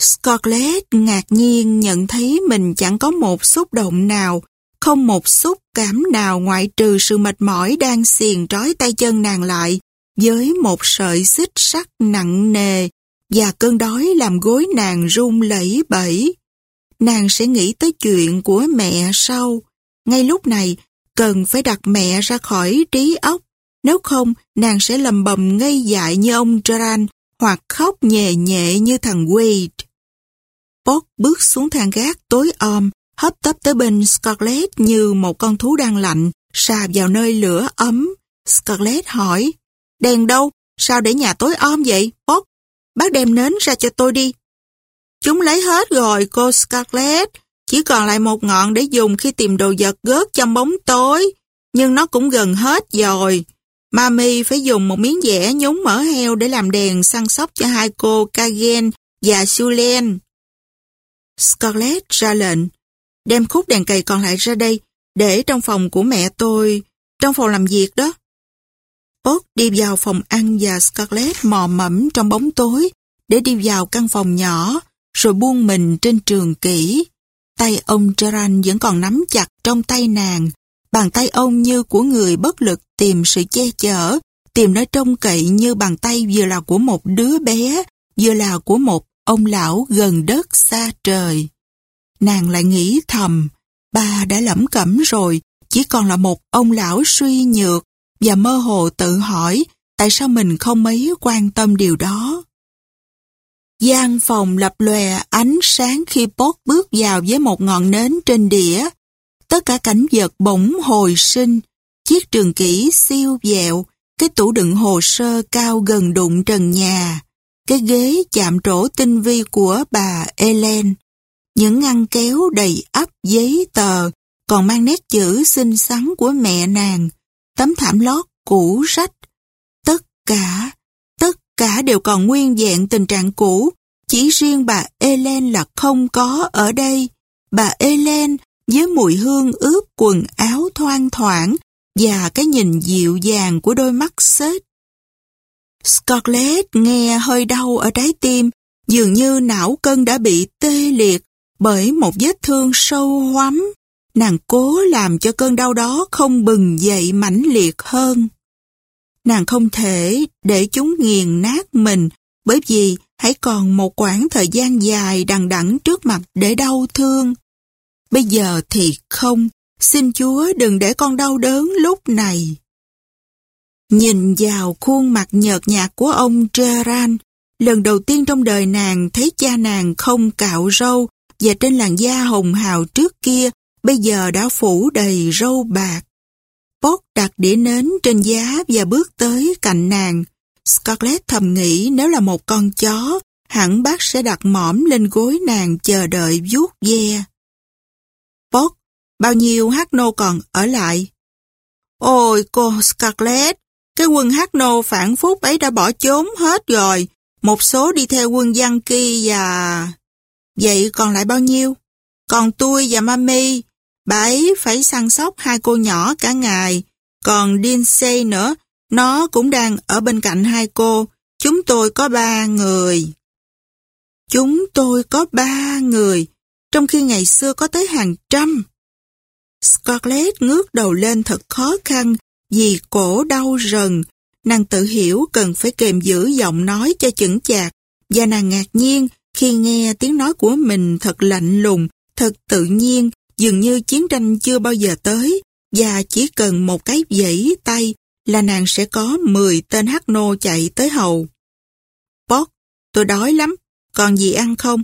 Scarlett ngạc nhiên nhận thấy mình chẳng có một xúc động nào, không một xúc cảm nào ngoại trừ sự mệt mỏi đang xiềng trói tay chân nàng lại với một sợi xích sắt nặng nề và cơn đói làm gối nàng run lẩy bẩy. Nàng sẽ nghĩ tới chuyện của mẹ sau. Ngay lúc này, cần phải đặt mẹ ra khỏi trí óc. Nếu không, nàng sẽ lầm bầm ngây dại như ông Gerard hoặc khóc nhẹ nhẹ như thằng Wade. Bob bước xuống thang gác tối om, hấp tấp tới bên Scarlett như một con thú đang lạnh, xà vào nơi lửa ấm. Scarlett hỏi, đèn đâu? Sao để nhà tối om vậy, Bob? Bác đem nến ra cho tôi đi. Chúng lấy hết rồi, cô Scarlett. Chỉ còn lại một ngọn để dùng khi tìm đồ vật gớt trong bóng tối. Nhưng nó cũng gần hết rồi. Mami phải dùng một miếng dẻ nhúng mỡ heo để làm đèn săn sóc cho hai cô Kagen và Sulen. Scarlett ra lệnh, đem khúc đèn cầy còn lại ra đây, để trong phòng của mẹ tôi, trong phòng làm việc đó. Ốt đi vào phòng ăn và Scarlett mò mẫm trong bóng tối để đi vào căn phòng nhỏ, rồi buông mình trên trường kỹ. Tay ông Gerard vẫn còn nắm chặt trong tay nàng, bàn tay ông như của người bất lực tìm sự che chở, tìm nơi trông cậy như bàn tay vừa là của một đứa bé, vừa là của một ông lão gần đất xa trời. Nàng lại nghĩ thầm, ba đã lẩm cẩm rồi, chỉ còn là một ông lão suy nhược và mơ hồ tự hỏi tại sao mình không mấy quan tâm điều đó. gian phòng lập lòe ánh sáng khi bốt bước vào với một ngọn nến trên đĩa. Tất cả cảnh vật bỗng hồi sinh, chiếc trường kỷ siêu dẹo, cái tủ đựng hồ sơ cao gần đụng trần nhà, cái ghế chạm trổ tinh vi của bà Ellen, những ngăn kéo đầy ắp giấy tờ, còn mang nét chữ xinh xắn của mẹ nàng, tấm thảm lót cũ rách. Tất cả, tất cả đều còn nguyên vẹn tình trạng cũ, chỉ riêng bà Ellen là không có ở đây. Bà Ellen với mùi hương ướp quần áo thoang thoảng và cái nhìn dịu dàng của đôi mắt xếch. Scarlett nghe hơi đau ở trái tim, dường như não cân đã bị tê liệt bởi một vết thương sâu hoắm. Nàng cố làm cho cơn đau đó không bừng dậy mãnh liệt hơn. Nàng không thể để chúng nghiền nát mình bởi vì hãy còn một quãng thời gian dài đằng đẵng trước mặt để đau thương. Bây giờ thì không, xin Chúa đừng để con đau đớn lúc này. Nhìn vào khuôn mặt nhợt nhạt của ông Gerard, lần đầu tiên trong đời nàng thấy cha nàng không cạo râu và trên làn da hồng hào trước kia bây giờ đã phủ đầy râu bạc. Pot đặt đĩa nến trên giá và bước tới cạnh nàng. Scarlett thầm nghĩ nếu là một con chó, hẳn bác sẽ đặt mỏm lên gối nàng chờ đợi vuốt ve. Pot, bao nhiêu hát nô còn ở lại? Ôi cô Scarlett, cái quân hắc nô phản phúc ấy đã bỏ trốn hết rồi. Một số đi theo quân Giang Kỳ và... Vậy còn lại bao nhiêu? Còn tôi và Mami, bà ấy phải săn sóc hai cô nhỏ cả ngày. Còn Lindsay nữa, nó cũng đang ở bên cạnh hai cô. Chúng tôi có ba người. Chúng tôi có ba người, trong khi ngày xưa có tới hàng trăm. Scarlett ngước đầu lên thật khó khăn vì cổ đau rần. Nàng tự hiểu cần phải kềm giữ giọng nói cho chững chạc và nàng ngạc nhiên khi nghe tiếng nói của mình thật lạnh lùng, thật tự nhiên, dường như chiến tranh chưa bao giờ tới và chỉ cần một cái dãy tay là nàng sẽ có 10 tên hắc nô chạy tới hầu. Bót, tôi đói lắm, còn gì ăn không?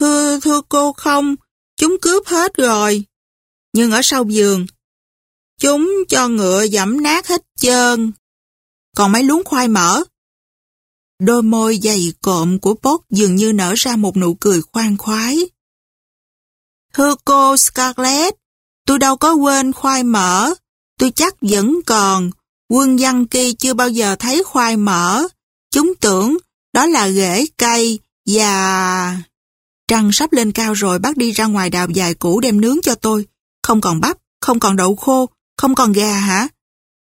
Thưa, thưa cô không, chúng cướp hết rồi. Nhưng ở sau giường, chúng cho ngựa dẫm nát hết trơn. Còn mấy luống khoai mỡ. Đôi môi dày cộm của Bốt dường như nở ra một nụ cười khoan khoái. Thưa cô Scarlett, tôi đâu có quên khoai mỡ. Tôi chắc vẫn còn. Quân dân kỳ chưa bao giờ thấy khoai mỡ. Chúng tưởng đó là rễ cây và... Trăng sắp lên cao rồi bác đi ra ngoài đào dài củ đem nướng cho tôi. Không còn bắp, không còn đậu khô, không còn gà hả?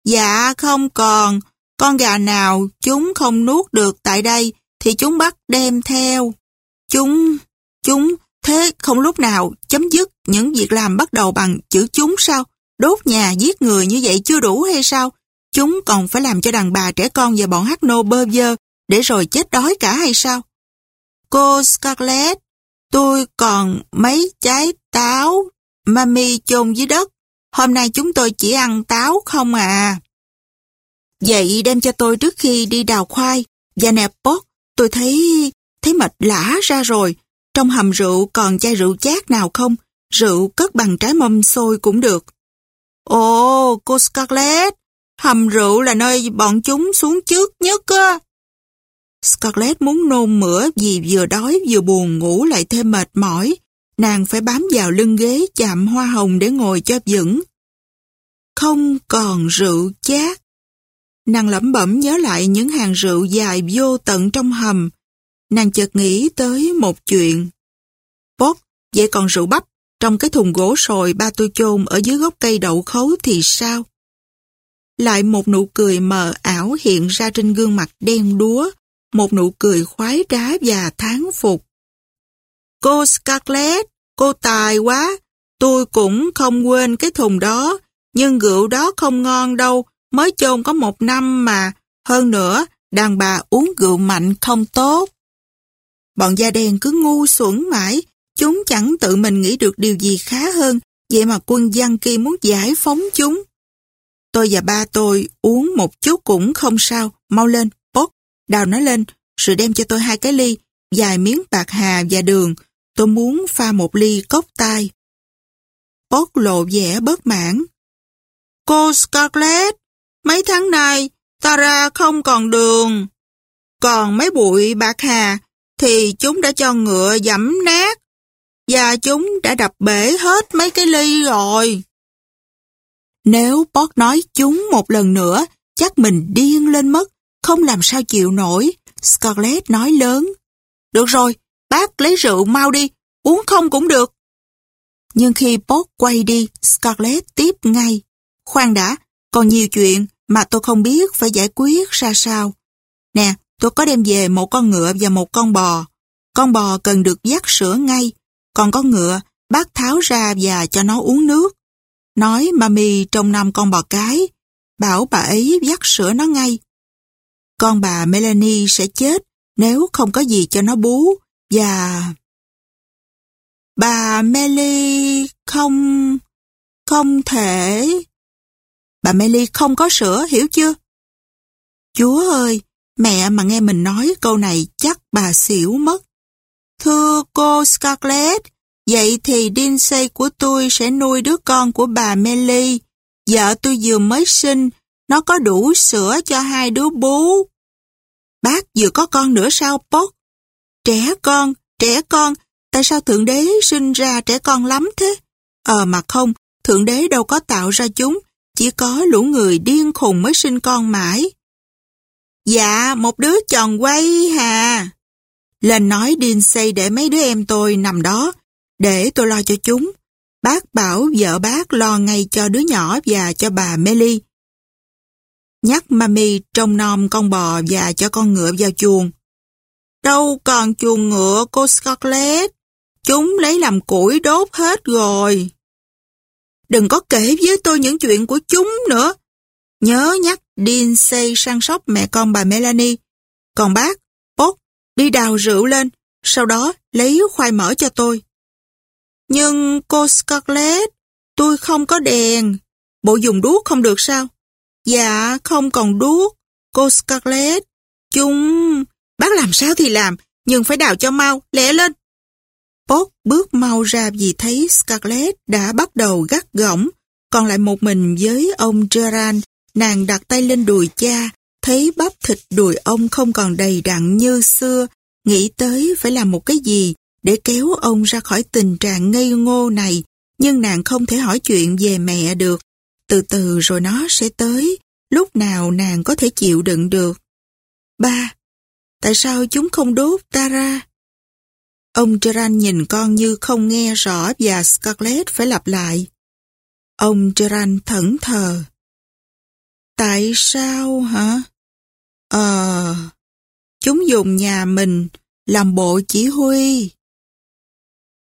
Dạ không còn. Con gà nào chúng không nuốt được tại đây thì chúng bắt đem theo. Chúng, chúng, thế không lúc nào chấm dứt những việc làm bắt đầu bằng chữ chúng sao? Đốt nhà, giết người như vậy chưa đủ hay sao? Chúng còn phải làm cho đàn bà trẻ con và bọn hát nô bơ vơ để rồi chết đói cả hay sao? Cô Scarlett, tôi còn mấy trái táo mami chôn dưới đất. Hôm nay chúng tôi chỉ ăn táo không à. Vậy đem cho tôi trước khi đi đào khoai. Và nè bốt tôi thấy thấy mệt lã ra rồi. Trong hầm rượu còn chai rượu chát nào không? Rượu cất bằng trái mâm xôi cũng được. Ồ, cô Scarlett, hầm rượu là nơi bọn chúng xuống trước nhất á. Scarlett muốn nôn mửa vì vừa đói vừa buồn ngủ lại thêm mệt mỏi. Nàng phải bám vào lưng ghế chạm hoa hồng để ngồi cho vững. Không còn rượu chát. Nàng lẩm bẩm nhớ lại những hàng rượu dài vô tận trong hầm. Nàng chợt nghĩ tới một chuyện. bốt vậy còn rượu bắp trong cái thùng gỗ sồi ba tôi chôn ở dưới gốc cây đậu khấu thì sao? Lại một nụ cười mờ ảo hiện ra trên gương mặt đen đúa, một nụ cười khoái trá và thán phục. Cô Scarlett, cô tài quá, tôi cũng không quên cái thùng đó, nhưng rượu đó không ngon đâu, mới chôn có một năm mà, hơn nữa, đàn bà uống rượu mạnh không tốt. Bọn da đen cứ ngu xuẩn mãi, chúng chẳng tự mình nghĩ được điều gì khá hơn, vậy mà quân dân kia muốn giải phóng chúng. Tôi và ba tôi uống một chút cũng không sao, mau lên, bốt, đào nó lên, rồi đem cho tôi hai cái ly, vài miếng bạc hà và đường, tôi muốn pha một ly cốc tai. Bốt lộ vẻ bớt mãn. Cô Scarlett, mấy tháng nay, Tara không còn đường. Còn mấy bụi bạc hà, thì chúng đã cho ngựa dẫm nát, và chúng đã đập bể hết mấy cái ly rồi. Nếu Bót nói chúng một lần nữa, chắc mình điên lên mất, không làm sao chịu nổi. Scarlett nói lớn. Được rồi, bác lấy rượu mau đi, uống không cũng được. Nhưng khi Bob quay đi, Scarlett tiếp ngay. Khoan đã, còn nhiều chuyện mà tôi không biết phải giải quyết ra sao. Nè, tôi có đem về một con ngựa và một con bò. Con bò cần được dắt sữa ngay, còn con ngựa bác tháo ra và cho nó uống nước. Nói mami trong năm con bò cái, bảo bà ấy dắt sữa nó ngay. Con bà Melanie sẽ chết nếu không có gì cho nó bú và... Bà Melly không... không thể... Bà Melly không có sữa, hiểu chưa? Chúa ơi, mẹ mà nghe mình nói câu này chắc bà xỉu mất. Thưa cô Scarlett, vậy thì Dinsey của tôi sẽ nuôi đứa con của bà Melly. Vợ tôi vừa mới sinh, nó có đủ sữa cho hai đứa bú. Bác vừa có con nữa sao, pot Trẻ con, trẻ con, tại sao Thượng Đế sinh ra trẻ con lắm thế? Ờ mà không, Thượng Đế đâu có tạo ra chúng, chỉ có lũ người điên khùng mới sinh con mãi. Dạ, một đứa tròn quay hà. Lên nói điên xây để mấy đứa em tôi nằm đó, để tôi lo cho chúng. Bác bảo vợ bác lo ngay cho đứa nhỏ và cho bà Melly. Nhắc mami trông nom con bò và cho con ngựa vào chuồng. Đâu còn chuồng ngựa cô Scarlett. Chúng lấy làm củi đốt hết rồi. Đừng có kể với tôi những chuyện của chúng nữa. Nhớ nhắc Dean say săn sóc mẹ con bà Melanie. Còn bác, Bốt, đi đào rượu lên, sau đó lấy khoai mỡ cho tôi. Nhưng cô Scarlett, tôi không có đèn. Bộ dùng đuốc không được sao? Dạ, không còn đuốc. Cô Scarlett, chúng... Làm sao thì làm, nhưng phải đào cho mau, lẹ lên. pốt bước mau ra vì thấy Scarlett đã bắt đầu gắt gỏng, còn lại một mình với ông Gerard, nàng đặt tay lên đùi cha, thấy bắp thịt đùi ông không còn đầy đặn như xưa, nghĩ tới phải làm một cái gì để kéo ông ra khỏi tình trạng ngây ngô này, nhưng nàng không thể hỏi chuyện về mẹ được. Từ từ rồi nó sẽ tới, lúc nào nàng có thể chịu đựng được. Ba, tại sao chúng không đốt ta ra? Ông Gerard nhìn con như không nghe rõ và Scarlett phải lặp lại. Ông Gerard thẫn thờ. Tại sao hả? Ờ... chúng dùng nhà mình làm bộ chỉ huy.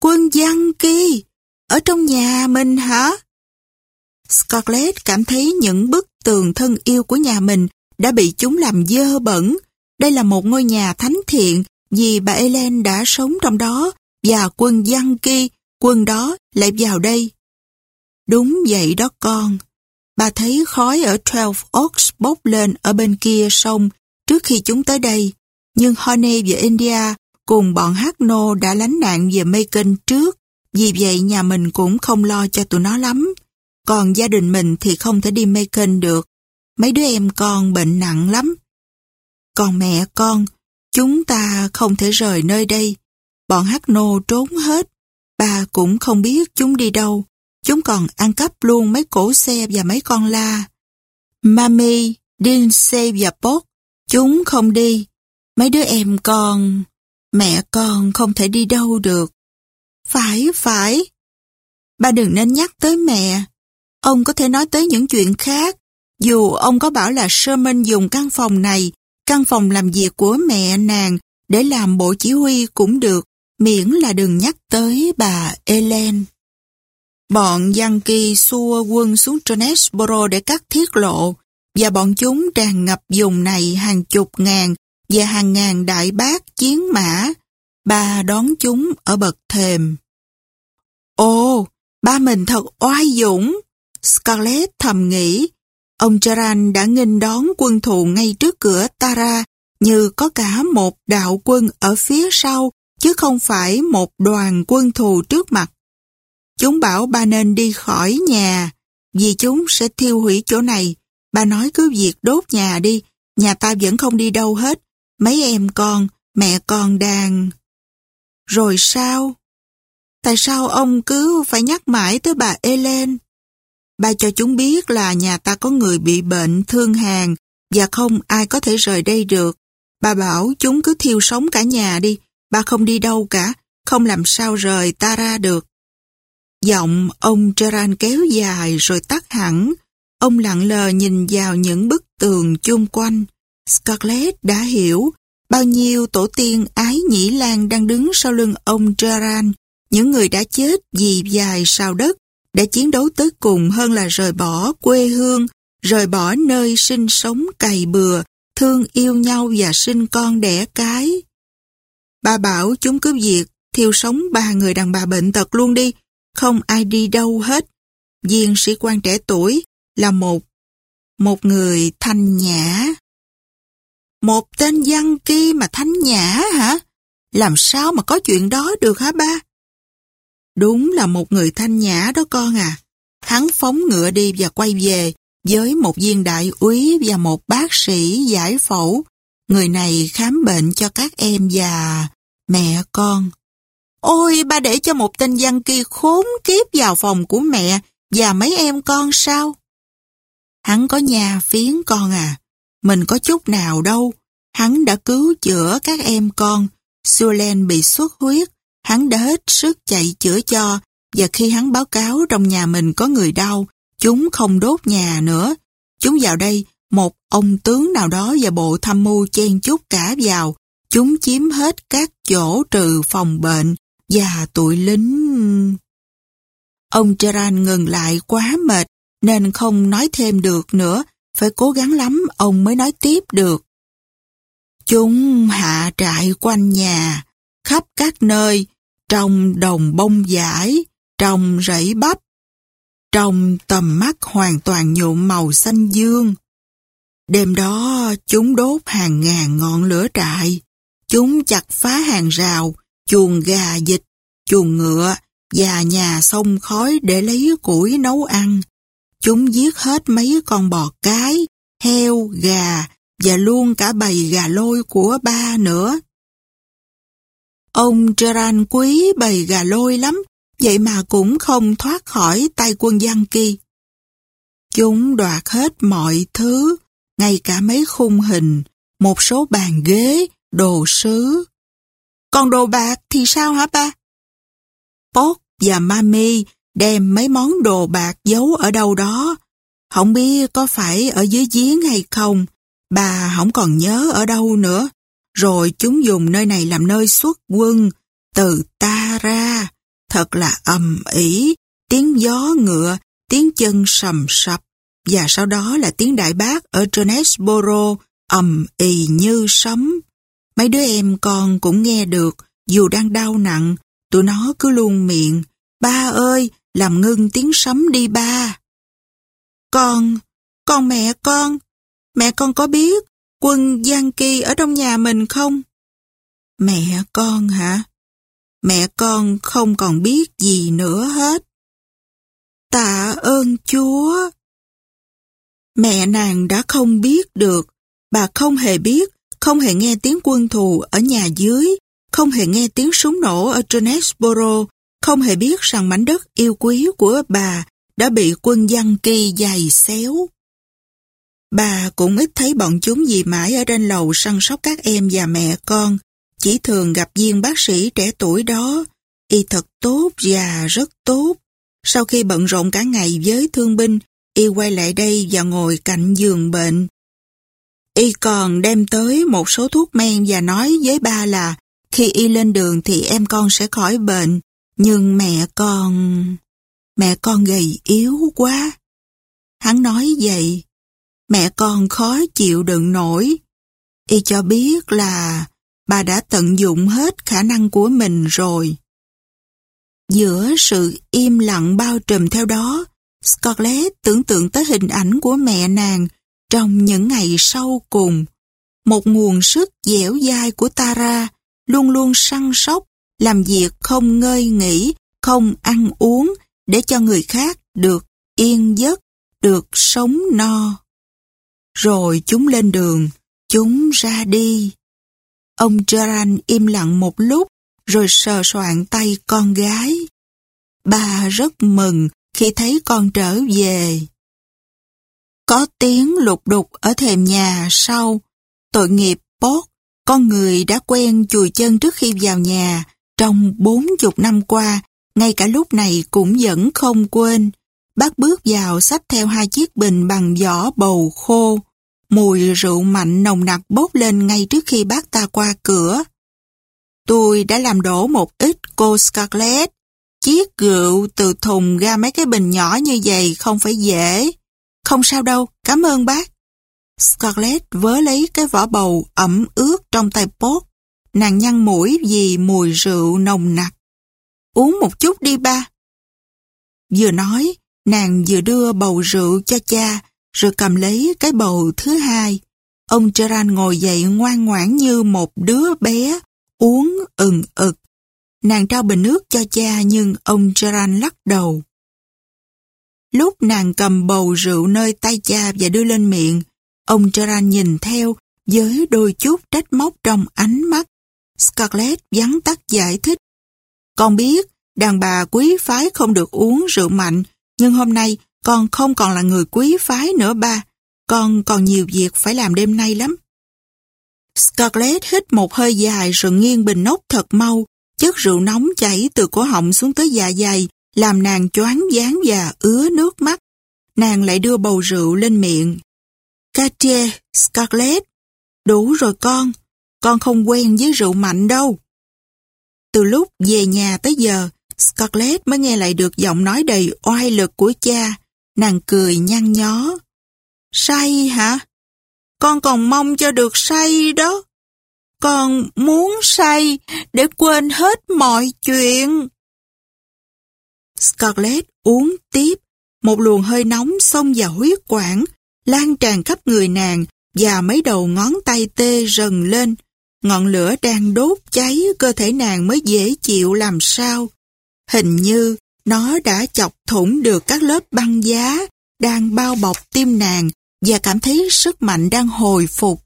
Quân Giang Kỳ, ở trong nhà mình hả? Scarlett cảm thấy những bức tường thân yêu của nhà mình đã bị chúng làm dơ bẩn. Đây là một ngôi nhà thánh thiện vì bà Ellen đã sống trong đó và quân Yankee, quân đó lại vào đây. Đúng vậy đó con. Bà thấy khói ở Twelve Oaks bốc lên ở bên kia sông trước khi chúng tới đây. Nhưng Honey và India cùng bọn Hagno đã lánh nạn về Macon trước. Vì vậy nhà mình cũng không lo cho tụi nó lắm. Còn gia đình mình thì không thể đi Macon được. Mấy đứa em con bệnh nặng lắm. Còn mẹ con, chúng ta không thể rời nơi đây. Bọn hắc nô trốn hết. Bà cũng không biết chúng đi đâu. Chúng còn ăn cắp luôn mấy cổ xe và mấy con la. Mami, Lindsay và bốt chúng không đi. Mấy đứa em con, mẹ con không thể đi đâu được. Phải, phải. Ba đừng nên nhắc tới mẹ. Ông có thể nói tới những chuyện khác. Dù ông có bảo là Sherman dùng căn phòng này, căn phòng làm việc của mẹ nàng, để làm bộ chỉ huy cũng được, miễn là đừng nhắc tới bà Ellen. Bọn Yankee xua quân xuống Jonesboro để cắt thiết lộ, và bọn chúng tràn ngập vùng này hàng chục ngàn và hàng ngàn đại bác chiến mã. Ba đón chúng ở bậc thềm. Ồ, ba mình thật oai dũng. Scarlett thầm nghĩ. Ông Charan đã nghênh đón quân thù ngay trước cửa Tara như có cả một đạo quân ở phía sau chứ không phải một đoàn quân thù trước mặt. Chúng bảo ba nên đi khỏi nhà, vì chúng sẽ thiêu hủy chỗ này. Ba nói cứ việc đốt nhà đi, nhà ta vẫn không đi đâu hết. Mấy em con, mẹ con đang... Rồi sao? Tại sao ông cứ phải nhắc mãi tới bà Ellen? Ba cho chúng biết là nhà ta có người bị bệnh, thương hàng và không ai có thể rời đây được. Ba bảo chúng cứ thiêu sống cả nhà đi, ba không đi đâu cả, không làm sao rời ta ra được. Giọng ông Gerard kéo dài rồi tắt hẳn. Ông lặng lờ nhìn vào những bức tường chung quanh. Scarlett đã hiểu bao nhiêu tổ tiên ái nhĩ lan đang đứng sau lưng ông Gerard, những người đã chết vì dài sao đất, đã chiến đấu tới cùng hơn là rời bỏ quê hương, rời bỏ nơi sinh sống cày bừa, thương yêu nhau và sinh con đẻ cái. Bà bảo chúng cứ việc thiêu sống ba người đàn bà bệnh tật luôn đi, không ai đi đâu hết. Viên sĩ quan trẻ tuổi là một một người thanh nhã. Một tên văn kia mà thanh nhã hả? Làm sao mà có chuyện đó được hả ba? Đúng là một người thanh nhã đó con à. Hắn phóng ngựa đi và quay về với một viên đại úy và một bác sĩ giải phẫu. Người này khám bệnh cho các em và mẹ con. Ôi, ba để cho một tên văn kia khốn kiếp vào phòng của mẹ và mấy em con sao? Hắn có nhà phiến con à, mình có chút nào đâu. Hắn đã cứu chữa các em con. Sulen bị xuất huyết, hắn đã hết sức chạy chữa cho và khi hắn báo cáo trong nhà mình có người đau, chúng không đốt nhà nữa. Chúng vào đây, một ông tướng nào đó và bộ tham mưu chen chút cả vào. Chúng chiếm hết các chỗ trừ phòng bệnh và tụi lính... Ông Gerard ngừng lại quá mệt nên không nói thêm được nữa, phải cố gắng lắm ông mới nói tiếp được. Chúng hạ trại quanh nhà, khắp các nơi, trong đồng bông giải, trong rẫy bắp, trong tầm mắt hoàn toàn nhuộm màu xanh dương. Đêm đó chúng đốt hàng ngàn ngọn lửa trại, chúng chặt phá hàng rào, chuồng gà dịch, chuồng ngựa và nhà sông khói để lấy củi nấu ăn. Chúng giết hết mấy con bò cái, heo, gà và luôn cả bầy gà lôi của ba nữa. Ông Gerard quý bầy gà lôi lắm, vậy mà cũng không thoát khỏi tay quân Giang Kỳ. Chúng đoạt hết mọi thứ, ngay cả mấy khung hình, một số bàn ghế, đồ sứ. Còn đồ bạc thì sao hả ba? Pốt và Mami đem mấy món đồ bạc giấu ở đâu đó. Không biết có phải ở dưới giếng hay không, bà không còn nhớ ở đâu nữa rồi chúng dùng nơi này làm nơi xuất quân, từ ta ra. Thật là ầm ĩ, tiếng gió ngựa, tiếng chân sầm sập, và sau đó là tiếng đại bác ở Jonesboro ầm ì như sấm. Mấy đứa em con cũng nghe được, dù đang đau nặng, tụi nó cứ luôn miệng, ba ơi, làm ngưng tiếng sấm đi ba. Con, con mẹ con, mẹ con có biết quân Giang Kỳ ở trong nhà mình không? Mẹ con hả? Mẹ con không còn biết gì nữa hết. Tạ ơn Chúa. Mẹ nàng đã không biết được, bà không hề biết, không hề nghe tiếng quân thù ở nhà dưới, không hề nghe tiếng súng nổ ở Jonesboro, không hề biết rằng mảnh đất yêu quý của bà đã bị quân giang kỳ dày xéo. Bà cũng ít thấy bọn chúng gì mãi ở trên lầu săn sóc các em và mẹ con, chỉ thường gặp viên bác sĩ trẻ tuổi đó. Y thật tốt và rất tốt. Sau khi bận rộn cả ngày với thương binh, Y quay lại đây và ngồi cạnh giường bệnh. Y còn đem tới một số thuốc men và nói với ba là khi Y lên đường thì em con sẽ khỏi bệnh, nhưng mẹ con... Mẹ con gầy yếu quá. Hắn nói vậy, mẹ con khó chịu đựng nổi. Y cho biết là bà đã tận dụng hết khả năng của mình rồi. Giữa sự im lặng bao trùm theo đó, Scarlett tưởng tượng tới hình ảnh của mẹ nàng trong những ngày sau cùng. Một nguồn sức dẻo dai của Tara luôn luôn săn sóc, làm việc không ngơi nghỉ, không ăn uống để cho người khác được yên giấc, được sống no. Rồi chúng lên đường, chúng ra đi. Ông Gerard im lặng một lúc, rồi sờ soạn tay con gái. Bà rất mừng khi thấy con trở về. Có tiếng lục đục ở thềm nhà sau, tội nghiệp bốt, con người đã quen chùi chân trước khi vào nhà, trong bốn chục năm qua, ngay cả lúc này cũng vẫn không quên. Bác bước vào xách theo hai chiếc bình bằng vỏ bầu khô. Mùi rượu mạnh nồng nặc bốc lên ngay trước khi bác ta qua cửa. Tôi đã làm đổ một ít cô Scarlett. Chiếc rượu từ thùng ra mấy cái bình nhỏ như vậy không phải dễ. Không sao đâu, cảm ơn bác. Scarlett vớ lấy cái vỏ bầu ẩm ướt trong tay bốt. Nàng nhăn mũi vì mùi rượu nồng nặc. Uống một chút đi ba. Vừa nói, nàng vừa đưa bầu rượu cho cha, rồi cầm lấy cái bầu thứ hai. Ông Gerard ngồi dậy ngoan ngoãn như một đứa bé, uống ừng ực. Nàng trao bình nước cho cha nhưng ông Gerard lắc đầu. Lúc nàng cầm bầu rượu nơi tay cha và đưa lên miệng, ông Gerard nhìn theo với đôi chút trách móc trong ánh mắt. Scarlett vắn tắt giải thích. Con biết đàn bà quý phái không được uống rượu mạnh, nhưng hôm nay con không còn là người quý phái nữa ba. Con còn nhiều việc phải làm đêm nay lắm. Scarlett hít một hơi dài rồi nghiêng bình nốc thật mau. Chất rượu nóng chảy từ cổ họng xuống tới dạ dày, làm nàng choáng váng và ứa nước mắt. Nàng lại đưa bầu rượu lên miệng. Katia, Scarlett, đủ rồi con, con không quen với rượu mạnh đâu. Từ lúc về nhà tới giờ, Scarlett mới nghe lại được giọng nói đầy oai lực của cha. Nàng cười nhăn nhó. Say hả? Con còn mong cho được say đó. Con muốn say để quên hết mọi chuyện. Scarlett uống tiếp, một luồng hơi nóng xông vào huyết quản, lan tràn khắp người nàng và mấy đầu ngón tay tê rần lên. Ngọn lửa đang đốt cháy cơ thể nàng mới dễ chịu làm sao. Hình như nó đã chọc thủng được các lớp băng giá đang bao bọc tim nàng và cảm thấy sức mạnh đang hồi phục.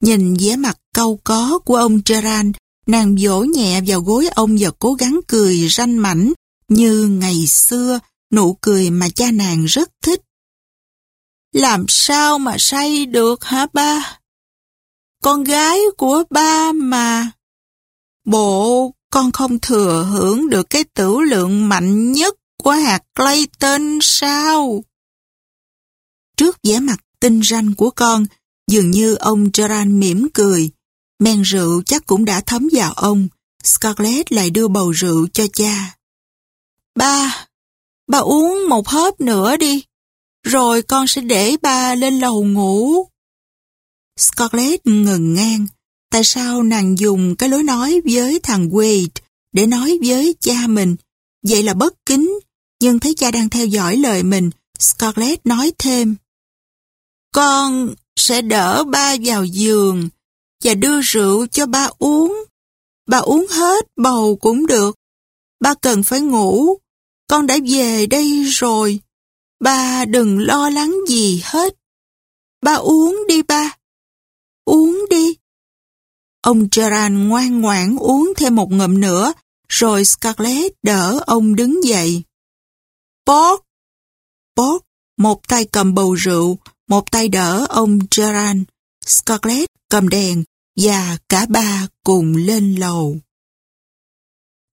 Nhìn vẻ mặt câu có của ông Gerard, nàng vỗ nhẹ vào gối ông và cố gắng cười ranh mảnh như ngày xưa, nụ cười mà cha nàng rất thích. Làm sao mà say được hả ba? Con gái của ba mà. Bộ con không thừa hưởng được cái tử lượng mạnh nhất của hạt Clayton sao? Trước vẻ mặt tinh ranh của con, dường như ông Gerard mỉm cười. Men rượu chắc cũng đã thấm vào ông. Scarlett lại đưa bầu rượu cho cha. Ba, ba uống một hớp nữa đi. Rồi con sẽ để ba lên lầu ngủ. Scarlett ngừng ngang. Tại sao nàng dùng cái lối nói với thằng Wade để nói với cha mình? Vậy là bất kính. Nhưng thấy cha đang theo dõi lời mình, Scarlett nói thêm. Con sẽ đỡ ba vào giường và đưa rượu cho ba uống. Ba uống hết bầu cũng được. Ba cần phải ngủ. Con đã về đây rồi. Ba đừng lo lắng gì hết. Ba uống đi ba. Uống đi. Ông Gerard ngoan ngoãn uống thêm một ngụm nữa, rồi Scarlett đỡ ông đứng dậy. Bót! Bót, một tay cầm bầu rượu, một tay đỡ ông Gerard. Scarlett cầm đèn và cả ba cùng lên lầu.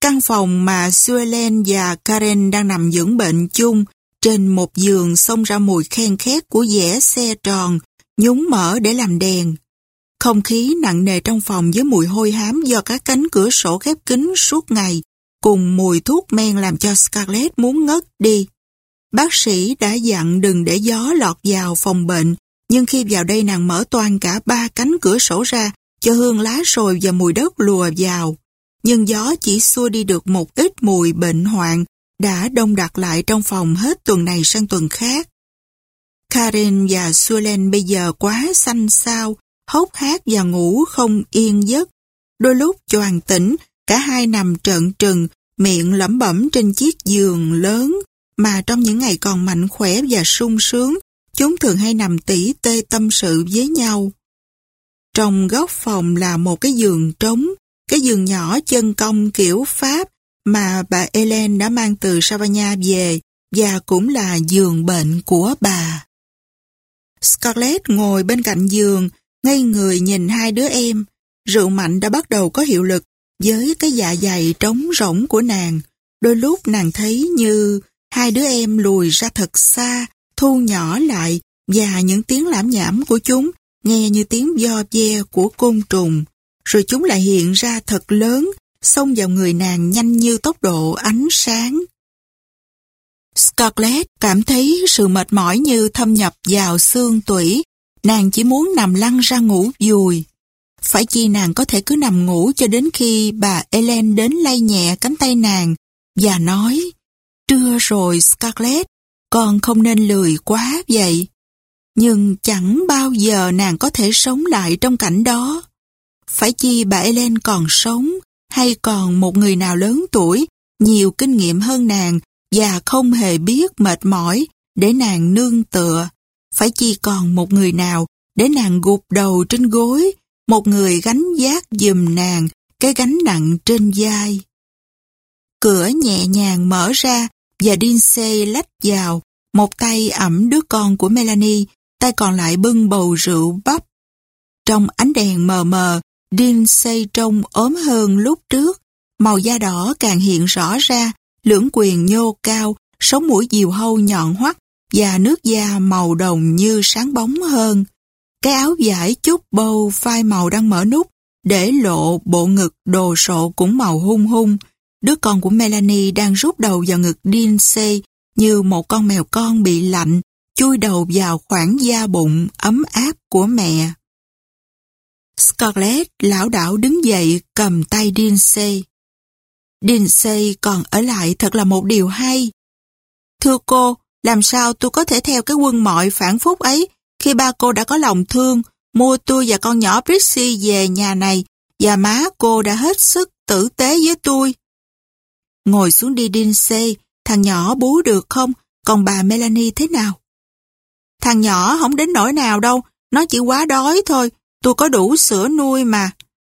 Căn phòng mà Suelen và Karen đang nằm dưỡng bệnh chung trên một giường xông ra mùi khen khét của dẻ xe tròn nhúng mỡ để làm đèn. Không khí nặng nề trong phòng với mùi hôi hám do các cánh cửa sổ khép kín suốt ngày, cùng mùi thuốc men làm cho Scarlett muốn ngất đi. Bác sĩ đã dặn đừng để gió lọt vào phòng bệnh, nhưng khi vào đây nàng mở toàn cả ba cánh cửa sổ ra, cho hương lá sồi và mùi đất lùa vào. Nhưng gió chỉ xua đi được một ít mùi bệnh hoạn đã đông đặc lại trong phòng hết tuần này sang tuần khác. Karen và Suelen bây giờ quá xanh xao, hốc hát và ngủ không yên giấc. Đôi lúc choàng tỉnh, cả hai nằm trợn trừng, miệng lẩm bẩm trên chiếc giường lớn, mà trong những ngày còn mạnh khỏe và sung sướng, chúng thường hay nằm tỉ tê tâm sự với nhau. Trong góc phòng là một cái giường trống, cái giường nhỏ chân cong kiểu Pháp mà bà Ellen đã mang từ Savannah về và cũng là giường bệnh của bà. Scarlett ngồi bên cạnh giường, ngay người nhìn hai đứa em. Rượu mạnh đã bắt đầu có hiệu lực với cái dạ dày trống rỗng của nàng. Đôi lúc nàng thấy như hai đứa em lùi ra thật xa, thu nhỏ lại và những tiếng lãm nhảm của chúng nghe như tiếng do ve của côn trùng. Rồi chúng lại hiện ra thật lớn, xông vào người nàng nhanh như tốc độ ánh sáng. Scarlett cảm thấy sự mệt mỏi như thâm nhập vào xương tủy. Nàng chỉ muốn nằm lăn ra ngủ dùi. Phải chi nàng có thể cứ nằm ngủ cho đến khi bà Ellen đến lay nhẹ cánh tay nàng và nói Trưa rồi Scarlett, con không nên lười quá vậy. Nhưng chẳng bao giờ nàng có thể sống lại trong cảnh đó. Phải chi bà Ellen còn sống hay còn một người nào lớn tuổi, nhiều kinh nghiệm hơn nàng và không hề biết mệt mỏi để nàng nương tựa. Phải chi còn một người nào để nàng gục đầu trên gối, một người gánh giác giùm nàng cái gánh nặng trên vai. Cửa nhẹ nhàng mở ra và Dinsey lách vào, một tay ẩm đứa con của Melanie, tay còn lại bưng bầu rượu bắp. Trong ánh đèn mờ mờ, Dinsey trông ốm hơn lúc trước, màu da đỏ càng hiện rõ ra, lưỡng quyền nhô cao, sống mũi diều hâu nhọn hoắt và nước da màu đồng như sáng bóng hơn. Cái áo vải chút bâu phai màu đang mở nút, để lộ bộ ngực đồ sộ cũng màu hung hung. Đứa con của Melanie đang rút đầu vào ngực Dinsey như một con mèo con bị lạnh, chui đầu vào khoảng da bụng ấm áp của mẹ. Scarlett lão đảo đứng dậy cầm tay Dinsey. Dinsey còn ở lại thật là một điều hay. Thưa cô, làm sao tôi có thể theo cái quân mọi phản phúc ấy khi ba cô đã có lòng thương, mua tôi và con nhỏ Brissy về nhà này và má cô đã hết sức tử tế với tôi. Ngồi xuống đi Dinsey, thằng nhỏ bú được không? Còn bà Melanie thế nào? Thằng nhỏ không đến nỗi nào đâu, nó chỉ quá đói thôi, tôi có đủ sữa nuôi mà.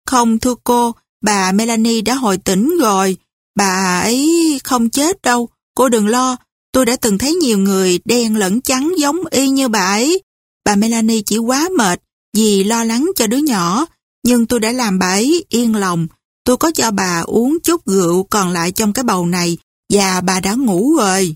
Không thưa cô, bà Melanie đã hồi tỉnh rồi, bà ấy không chết đâu, cô đừng lo, tôi đã từng thấy nhiều người đen lẫn trắng giống y như bà ấy. Bà Melanie chỉ quá mệt vì lo lắng cho đứa nhỏ, nhưng tôi đã làm bà ấy yên lòng. Tôi có cho bà uống chút rượu còn lại trong cái bầu này và bà đã ngủ rồi.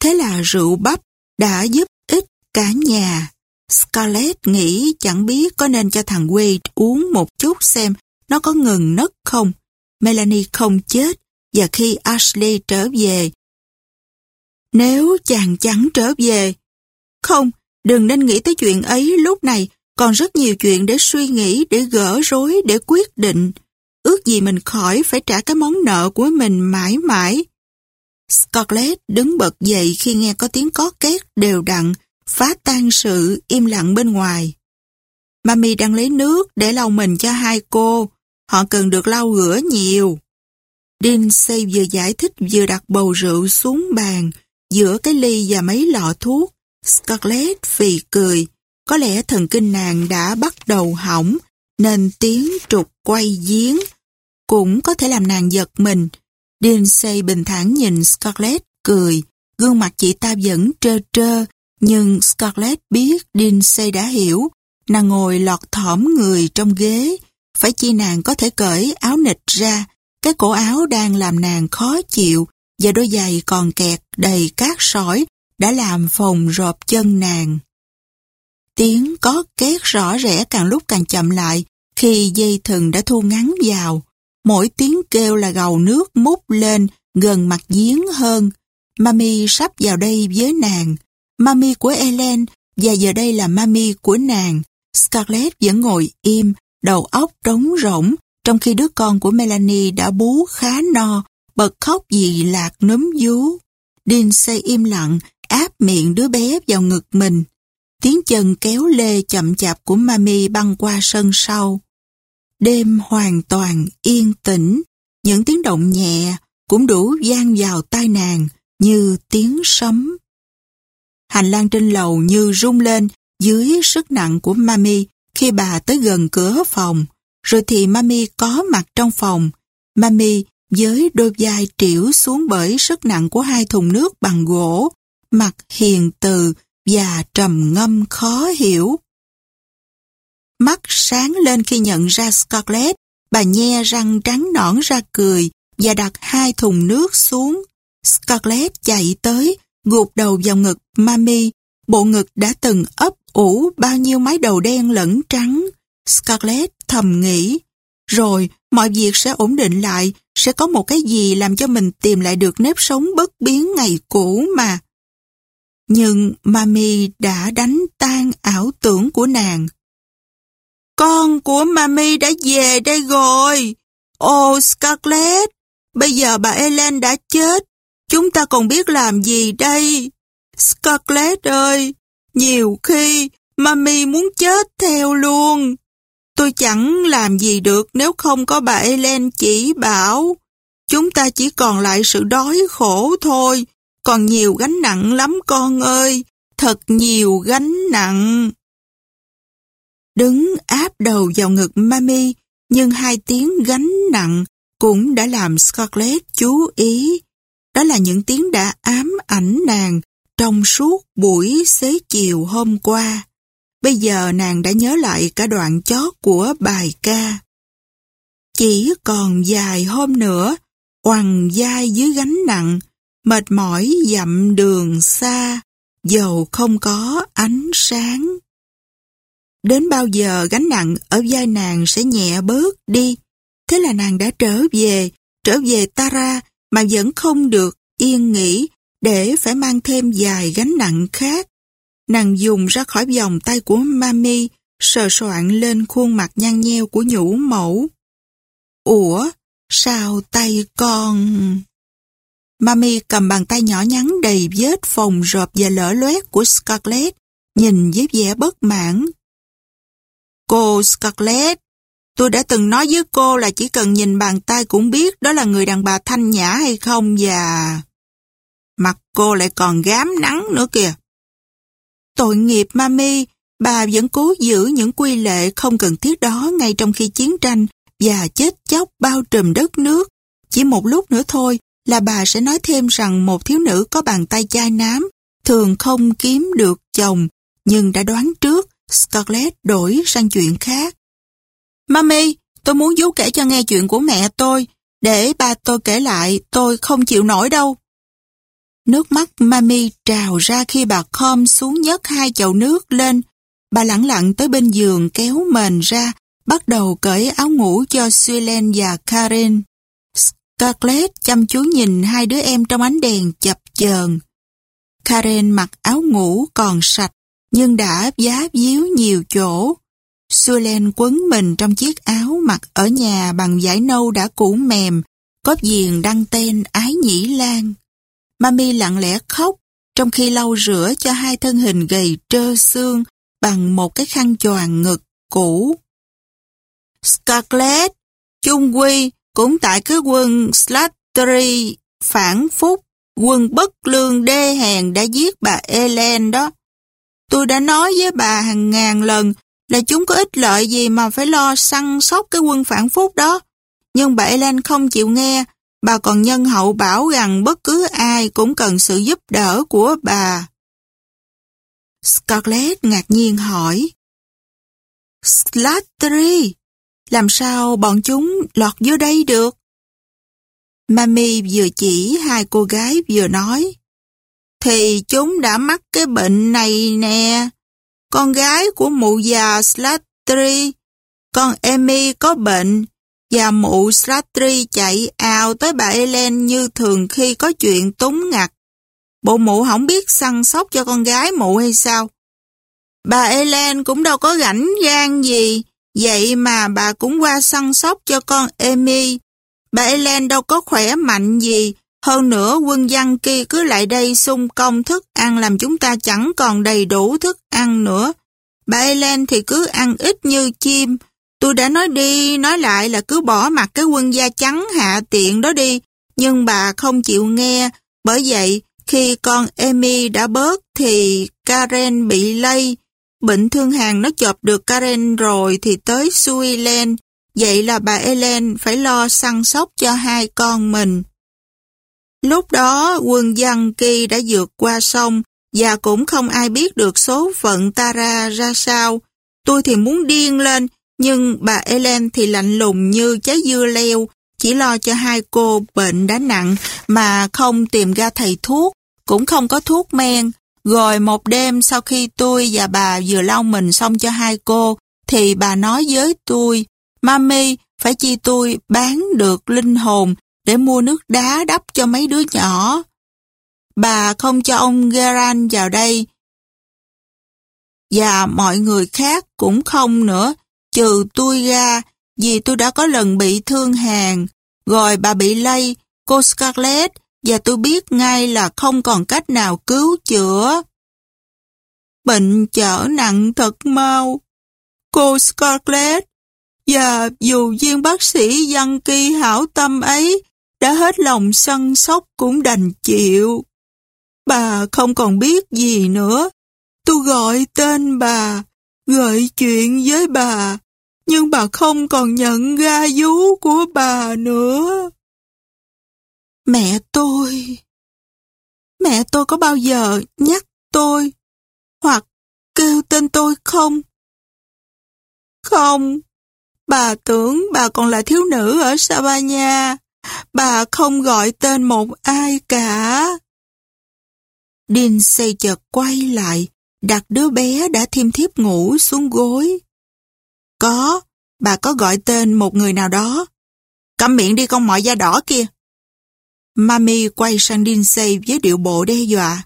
Thế là rượu bắp đã giúp ích cả nhà. Scarlett nghĩ chẳng biết có nên cho thằng Wade uống một chút xem nó có ngừng nấc không. Melanie không chết và khi Ashley trở về. Nếu chàng chẳng trở về, không, đừng nên nghĩ tới chuyện ấy lúc này, còn rất nhiều chuyện để suy nghĩ, để gỡ rối, để quyết định. Ước gì mình khỏi phải trả cái món nợ của mình mãi mãi. Scarlett đứng bật dậy khi nghe có tiếng có két đều đặn, phá tan sự im lặng bên ngoài. Mami đang lấy nước để lau mình cho hai cô. Họ cần được lau rửa nhiều. Lindsay vừa giải thích vừa đặt bầu rượu xuống bàn giữa cái ly và mấy lọ thuốc. Scarlett phì cười. Có lẽ thần kinh nàng đã bắt đầu hỏng, nên tiếng trục quay giếng cũng có thể làm nàng giật mình. Dinsey bình thản nhìn Scarlett cười. Gương mặt chị ta vẫn trơ trơ, nhưng Scarlett biết Dinsey đã hiểu. Nàng ngồi lọt thỏm người trong ghế. Phải chi nàng có thể cởi áo nịch ra cái cổ áo đang làm nàng khó chịu và đôi giày còn kẹt đầy cát sỏi đã làm phồng rộp chân nàng. Tiếng có két rõ rẽ càng lúc càng chậm lại khi dây thừng đã thu ngắn vào. Mỗi tiếng kêu là gầu nước mút lên gần mặt giếng hơn. Mami sắp vào đây với nàng. Mami của Ellen và giờ đây là mami của nàng. Scarlett vẫn ngồi im, đầu óc trống rỗng trong khi đứa con của Melanie đã bú khá no, bật khóc vì lạc núm vú. say im lặng, áp miệng đứa bé vào ngực mình. Tiếng chân kéo lê chậm chạp của Mami băng qua sân sau. Đêm hoàn toàn yên tĩnh, những tiếng động nhẹ cũng đủ gian vào tai nàng như tiếng sấm. Hành lang trên lầu như rung lên dưới sức nặng của Mami khi bà tới gần cửa phòng. Rồi thì Mami có mặt trong phòng. Mami với đôi vai triểu xuống bởi sức nặng của hai thùng nước bằng gỗ, mặt hiền từ và trầm ngâm khó hiểu. Mắt sáng lên khi nhận ra Scarlett, bà nhe răng trắng nõn ra cười và đặt hai thùng nước xuống. Scarlett chạy tới, gục đầu vào ngực Mami, bộ ngực đã từng ấp ủ bao nhiêu mái đầu đen lẫn trắng. Scarlett thầm nghĩ, rồi mọi việc sẽ ổn định lại, sẽ có một cái gì làm cho mình tìm lại được nếp sống bất biến ngày cũ mà. Nhưng Mami đã đánh tan ảo tưởng của nàng. Con của Mami đã về đây rồi. Ô Scarlett, bây giờ bà Ellen đã chết. Chúng ta còn biết làm gì đây? Scarlett ơi, nhiều khi Mami muốn chết theo luôn. Tôi chẳng làm gì được nếu không có bà Ellen chỉ bảo. Chúng ta chỉ còn lại sự đói khổ thôi, còn nhiều gánh nặng lắm con ơi, thật nhiều gánh nặng. Đứng áp đầu vào ngực Mami, nhưng hai tiếng gánh nặng cũng đã làm Scarlett chú ý. Đó là những tiếng đã ám ảnh nàng trong suốt buổi xế chiều hôm qua. Bây giờ nàng đã nhớ lại cả đoạn chót của bài ca. Chỉ còn vài hôm nữa, oằn dai dưới gánh nặng, mệt mỏi dặm đường xa, dầu không có ánh sáng. Đến bao giờ gánh nặng ở vai nàng sẽ nhẹ bớt đi. Thế là nàng đã trở về, trở về Tara mà vẫn không được yên nghỉ để phải mang thêm vài gánh nặng khác. Nàng dùng ra khỏi vòng tay của mami, sờ soạn lên khuôn mặt nhăn nheo của nhũ mẫu. Ủa, sao tay con... Mami cầm bàn tay nhỏ nhắn đầy vết phồng rộp và lỡ loét của Scarlett, nhìn với vẻ bất mãn. Cô Scarlett, tôi đã từng nói với cô là chỉ cần nhìn bàn tay cũng biết đó là người đàn bà thanh nhã hay không và... Mặt cô lại còn gám nắng nữa kìa. Tội nghiệp Mami, bà vẫn cố giữ những quy lệ không cần thiết đó ngay trong khi chiến tranh và chết chóc bao trùm đất nước. Chỉ một lúc nữa thôi là bà sẽ nói thêm rằng một thiếu nữ có bàn tay chai nám thường không kiếm được chồng nhưng đã đoán trước Scarlett đổi sang chuyện khác. Mami, tôi muốn vú kể cho nghe chuyện của mẹ tôi. Để ba tôi kể lại, tôi không chịu nổi đâu. Nước mắt Mami trào ra khi bà khom xuống nhấc hai chậu nước lên. Bà lặng lặng tới bên giường kéo mền ra, bắt đầu cởi áo ngủ cho Suelen và Karen. Scarlett chăm chú nhìn hai đứa em trong ánh đèn chập chờn. Karen mặc áo ngủ còn sạch, nhưng đã giá díu nhiều chỗ. Suelen quấn mình trong chiếc áo mặc ở nhà bằng vải nâu đã cũ mềm, có viền đăng tên ái nhĩ lan. Mami lặng lẽ khóc, trong khi lau rửa cho hai thân hình gầy trơ xương bằng một cái khăn choàng ngực cũ. Scarlett, chung quy, cũng tại cái quân Slattery phản phúc, quân bất lương đê hèn đã giết bà Ellen đó. Tôi đã nói với bà hàng ngàn lần là chúng có ích lợi gì mà phải lo săn sóc cái quân phản phúc đó. Nhưng bà Ellen không chịu nghe, bà còn nhân hậu bảo rằng bất cứ ai cũng cần sự giúp đỡ của bà. Scarlett ngạc nhiên hỏi. Slattery, làm sao bọn chúng lọt vô đây được? Mami vừa chỉ hai cô gái vừa nói. Thì chúng đã mắc cái bệnh này nè. Con gái của mụ già Slattery, con Emmy có bệnh, và mụ Slattery chạy ào tới bà Ellen như thường khi có chuyện túng ngặt. Bộ mụ không biết săn sóc cho con gái mụ hay sao? Bà Ellen cũng đâu có rảnh gan gì, vậy mà bà cũng qua săn sóc cho con Amy. Bà Ellen đâu có khỏe mạnh gì, hơn nữa quân dân kia cứ lại đây xung công thức ăn làm chúng ta chẳng còn đầy đủ thức ăn nữa. Bà Ellen thì cứ ăn ít như chim. Tôi đã nói đi, nói lại là cứ bỏ mặt cái quân da trắng hạ tiện đó đi. Nhưng bà không chịu nghe, bởi vậy khi con Amy đã bớt thì Karen bị lây. Bệnh thương hàng nó chộp được Karen rồi thì tới Suilen. Vậy là bà Ellen phải lo săn sóc cho hai con mình. Lúc đó quân dân kỳ đã vượt qua sông và cũng không ai biết được số phận Tara ra sao. Tôi thì muốn điên lên, nhưng bà Ellen thì lạnh lùng như trái dưa leo, chỉ lo cho hai cô bệnh đã nặng mà không tìm ra thầy thuốc, cũng không có thuốc men. Rồi một đêm sau khi tôi và bà vừa lau mình xong cho hai cô, thì bà nói với tôi, Mami, phải chi tôi bán được linh hồn để mua nước đá đắp cho mấy đứa nhỏ. Bà không cho ông Geran vào đây. Và mọi người khác cũng không nữa, trừ tôi ra, vì tôi đã có lần bị thương hàn. Rồi bà bị lây, cô Scarlett, và tôi biết ngay là không còn cách nào cứu chữa. Bệnh trở nặng thật mau. Cô Scarlett, và dù viên bác sĩ văn kỳ hảo tâm ấy đã hết lòng săn sóc cũng đành chịu. Bà không còn biết gì nữa. Tôi gọi tên bà, gợi chuyện với bà, nhưng bà không còn nhận ga vú của bà nữa. Mẹ tôi... Mẹ tôi có bao giờ nhắc tôi hoặc kêu tên tôi không? Không, bà tưởng bà còn là thiếu nữ ở Savanya. Bà không gọi tên một ai cả. Đinh xây chợt quay lại, đặt đứa bé đã thiêm thiếp ngủ xuống gối. Có, bà có gọi tên một người nào đó. cắm miệng đi con mọi da đỏ kia. Mami quay sang Lindsay với điệu bộ đe dọa.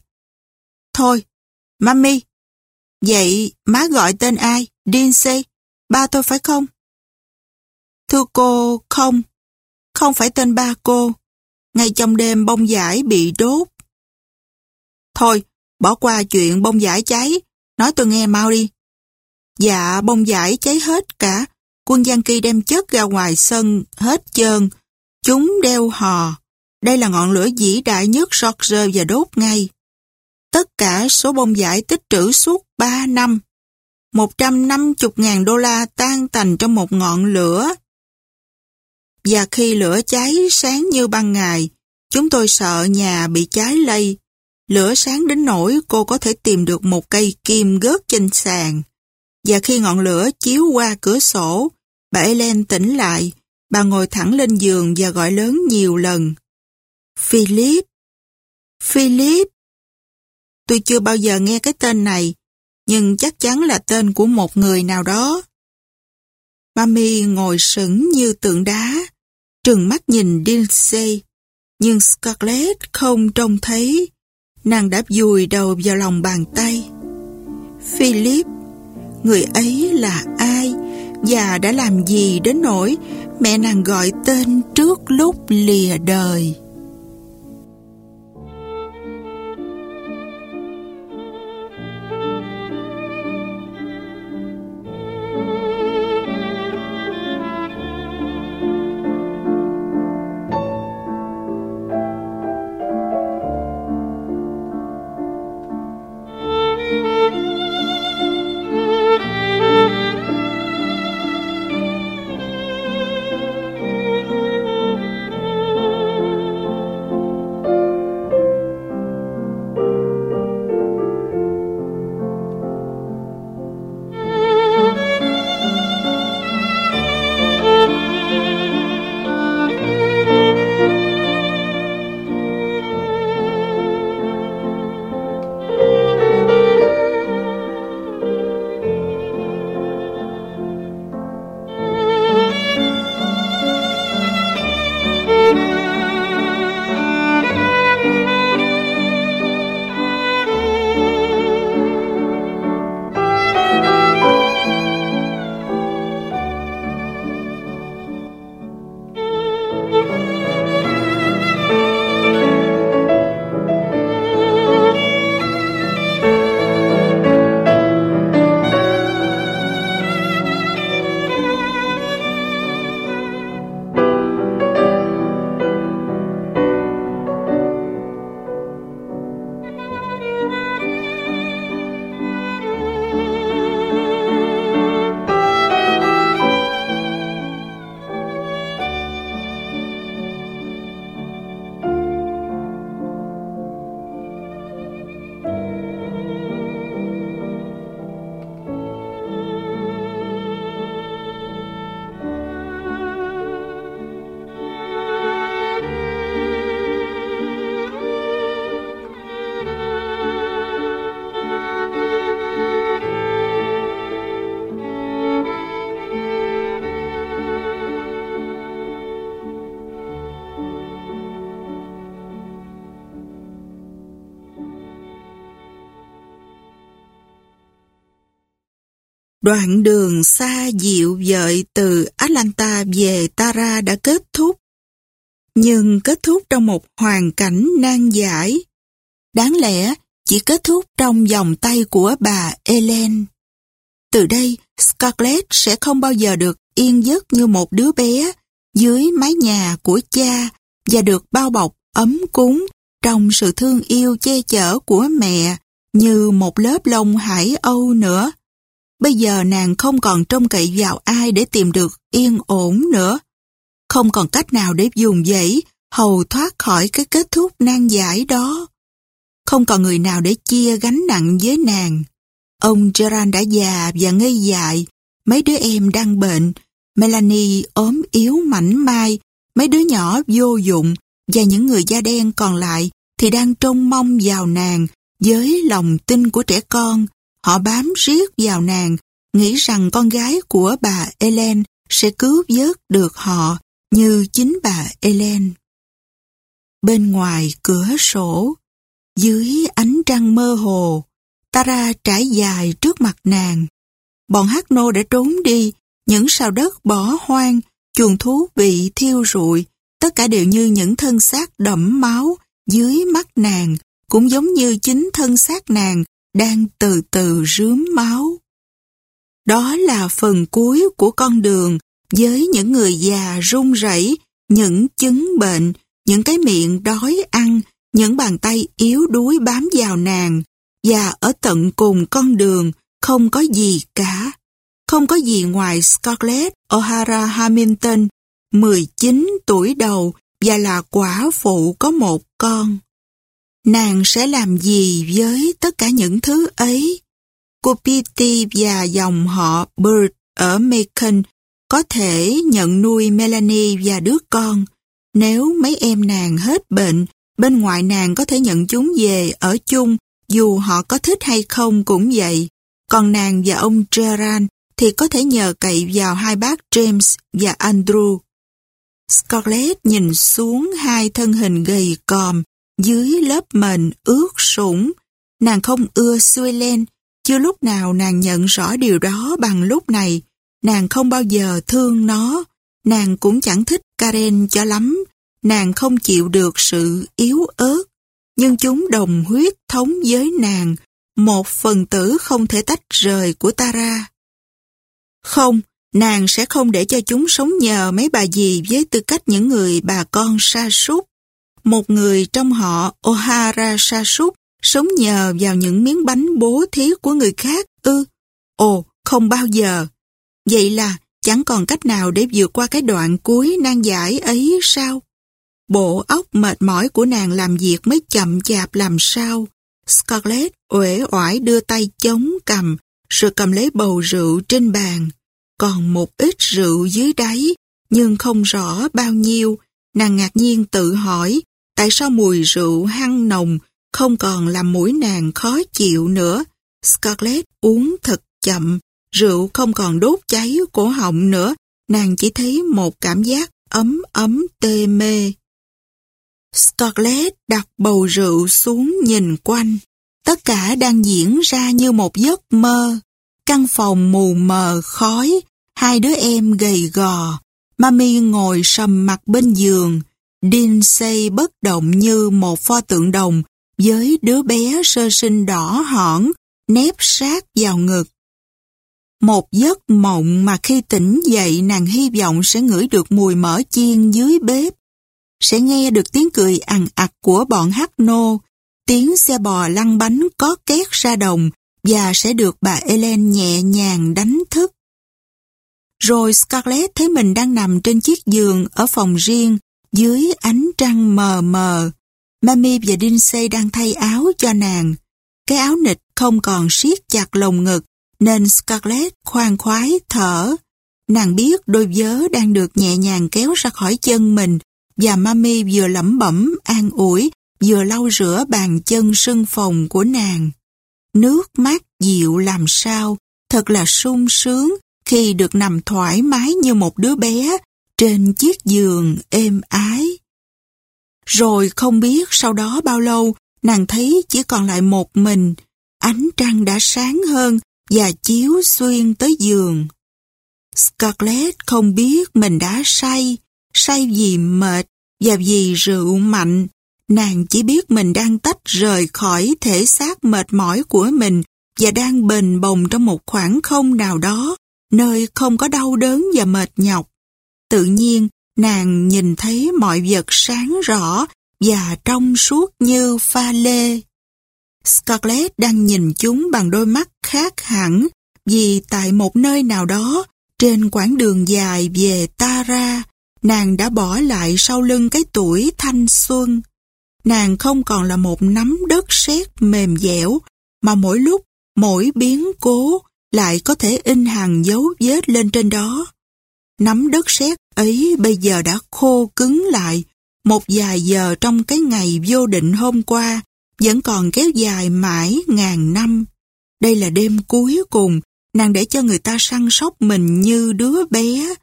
Thôi, Mami, vậy má gọi tên ai? Lindsay, ba tôi phải không? Thưa cô, không. Không phải tên ba cô. Ngay trong đêm bông giải bị đốt. Thôi, bỏ qua chuyện bông giải cháy. Nói tôi nghe mau đi. Dạ, bông giải cháy hết cả. Quân Giang Kỳ đem chất ra ngoài sân, hết trơn. Chúng đeo hò. Đây là ngọn lửa vĩ đại nhất sọt rơ và đốt ngay. Tất cả số bông giải tích trữ suốt 3 năm. 150.000 đô la tan tành trong một ngọn lửa. Và khi lửa cháy sáng như ban ngày, chúng tôi sợ nhà bị cháy lây. Lửa sáng đến nỗi cô có thể tìm được một cây kim gớt trên sàn. Và khi ngọn lửa chiếu qua cửa sổ, bà Ellen tỉnh lại, bà ngồi thẳng lên giường và gọi lớn nhiều lần. Philip! Philip! Tôi chưa bao giờ nghe cái tên này, nhưng chắc chắn là tên của một người nào đó. Mami ngồi sững như tượng đá, trừng mắt nhìn Lindsay, nhưng Scarlett không trông thấy. Nàng đã vùi đầu vào lòng bàn tay. Philip, người ấy là ai và đã làm gì đến nỗi mẹ nàng gọi tên trước lúc lìa đời. Đoạn đường xa dịu dợi từ Atlanta về Tara đã kết thúc. Nhưng kết thúc trong một hoàn cảnh nan giải. Đáng lẽ chỉ kết thúc trong vòng tay của bà Ellen. Từ đây, Scarlett sẽ không bao giờ được yên giấc như một đứa bé dưới mái nhà của cha và được bao bọc ấm cúng trong sự thương yêu che chở của mẹ như một lớp lông hải âu nữa. Bây giờ nàng không còn trông cậy vào ai để tìm được yên ổn nữa. Không còn cách nào để dùng dãy hầu thoát khỏi cái kết thúc nan giải đó. Không còn người nào để chia gánh nặng với nàng. Ông Gerard đã già và ngây dại, mấy đứa em đang bệnh, Melanie ốm yếu mảnh mai, mấy đứa nhỏ vô dụng và những người da đen còn lại thì đang trông mong vào nàng với lòng tin của trẻ con Họ bám riết vào nàng, nghĩ rằng con gái của bà Ellen sẽ cứu vớt được họ như chính bà Ellen. Bên ngoài cửa sổ, dưới ánh trăng mơ hồ, Tara trải dài trước mặt nàng. Bọn hát nô đã trốn đi, những sào đất bỏ hoang, chuồng thú bị thiêu rụi, tất cả đều như những thân xác đẫm máu dưới mắt nàng, cũng giống như chính thân xác nàng đang từ từ rướm máu. Đó là phần cuối của con đường với những người già run rẩy, những chứng bệnh, những cái miệng đói ăn, những bàn tay yếu đuối bám vào nàng và ở tận cùng con đường không có gì cả. Không có gì ngoài Scarlett O'Hara Hamilton, 19 tuổi đầu và là quả phụ có một con. Nàng sẽ làm gì với tất cả những thứ ấy? Cô Petey và dòng họ Bird ở Macon có thể nhận nuôi Melanie và đứa con. Nếu mấy em nàng hết bệnh, bên ngoài nàng có thể nhận chúng về ở chung dù họ có thích hay không cũng vậy. Còn nàng và ông Gerard thì có thể nhờ cậy vào hai bác James và Andrew. Scarlett nhìn xuống hai thân hình gầy còm dưới lớp mền ướt sũng. Nàng không ưa xuôi lên, chưa lúc nào nàng nhận rõ điều đó bằng lúc này. Nàng không bao giờ thương nó, nàng cũng chẳng thích Karen cho lắm, nàng không chịu được sự yếu ớt. Nhưng chúng đồng huyết thống với nàng, một phần tử không thể tách rời của Tara. Không, nàng sẽ không để cho chúng sống nhờ mấy bà dì với tư cách những người bà con sa sút. Một người trong họ O'Hara sa sút sống nhờ vào những miếng bánh bố thí của người khác ư. Ồ, không bao giờ. Vậy là chẳng còn cách nào để vượt qua cái đoạn cuối nan giải ấy sao? Bộ óc mệt mỏi của nàng làm việc mới chậm chạp làm sao. Scarlett uể oải đưa tay chống cầm, rồi cầm lấy bầu rượu trên bàn. Còn một ít rượu dưới đáy, nhưng không rõ bao nhiêu. Nàng ngạc nhiên tự hỏi, tại sao mùi rượu hăng nồng không còn làm mũi nàng khó chịu nữa. Scarlett uống thật chậm, rượu không còn đốt cháy cổ họng nữa, nàng chỉ thấy một cảm giác ấm ấm tê mê. Scarlett đặt bầu rượu xuống nhìn quanh. Tất cả đang diễn ra như một giấc mơ. Căn phòng mù mờ khói, hai đứa em gầy gò. Mami ngồi sầm mặt bên giường. Dinsey bất động như một pho tượng đồng với đứa bé sơ sinh đỏ hỏn nép sát vào ngực. Một giấc mộng mà khi tỉnh dậy nàng hy vọng sẽ ngửi được mùi mỡ chiên dưới bếp, sẽ nghe được tiếng cười ằn ặc của bọn hát nô, tiếng xe bò lăn bánh có két ra đồng và sẽ được bà Ellen nhẹ nhàng đánh thức. Rồi Scarlett thấy mình đang nằm trên chiếc giường ở phòng riêng dưới ánh trăng mờ mờ. Mami và Dinsey đang thay áo cho nàng. Cái áo nịch không còn siết chặt lồng ngực nên Scarlett khoan khoái thở. Nàng biết đôi vớ đang được nhẹ nhàng kéo ra khỏi chân mình và Mami vừa lẩm bẩm an ủi vừa lau rửa bàn chân sưng phòng của nàng. Nước mát dịu làm sao, thật là sung sướng khi được nằm thoải mái như một đứa bé trên chiếc giường êm ái. Rồi không biết sau đó bao lâu, nàng thấy chỉ còn lại một mình, ánh trăng đã sáng hơn và chiếu xuyên tới giường. Scarlett không biết mình đã say, say vì mệt và vì rượu mạnh. Nàng chỉ biết mình đang tách rời khỏi thể xác mệt mỏi của mình và đang bền bồng trong một khoảng không nào đó, nơi không có đau đớn và mệt nhọc. Tự nhiên, nàng nhìn thấy mọi vật sáng rõ và trong suốt như pha lê. Scarlett đang nhìn chúng bằng đôi mắt khác hẳn vì tại một nơi nào đó trên quãng đường dài về Tara, nàng đã bỏ lại sau lưng cái tuổi thanh xuân. Nàng không còn là một nắm đất sét mềm dẻo, mà mỗi lúc, mỗi biến cố lại có thể in hàng dấu vết lên trên đó. Nắm đất sét ấy bây giờ đã khô cứng lại, một vài giờ trong cái ngày vô định hôm qua, vẫn còn kéo dài mãi ngàn năm. Đây là đêm cuối cùng, nàng để cho người ta săn sóc mình như đứa bé.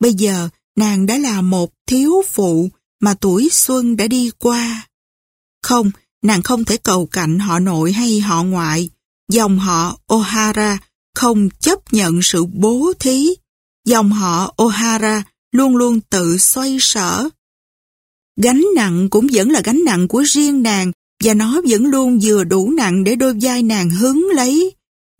Bây giờ, nàng đã là một thiếu phụ mà tuổi xuân đã đi qua. Không, nàng không thể cầu cạnh họ nội hay họ ngoại. Dòng họ O'Hara không chấp nhận sự bố thí. Dòng họ O'Hara luôn luôn tự xoay sở. Gánh nặng cũng vẫn là gánh nặng của riêng nàng và nó vẫn luôn vừa đủ nặng để đôi vai nàng hứng lấy.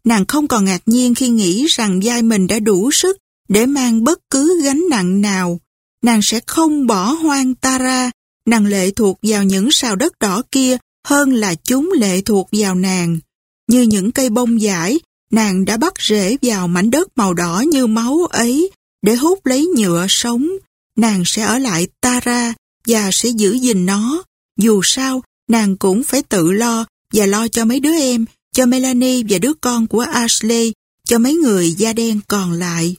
Nàng không còn ngạc nhiên khi nghĩ rằng vai mình đã đủ sức để mang bất cứ gánh nặng nào. Nàng sẽ không bỏ hoang Tara, nàng lệ thuộc vào những sào đất đỏ kia hơn là chúng lệ thuộc vào nàng. Như những cây bông giải, nàng đã bắt rễ vào mảnh đất màu đỏ như máu ấy để hút lấy nhựa sống. Nàng sẽ ở lại Tara và sẽ giữ gìn nó. Dù sao, nàng cũng phải tự lo và lo cho mấy đứa em, cho Melanie và đứa con của Ashley, cho mấy người da đen còn lại.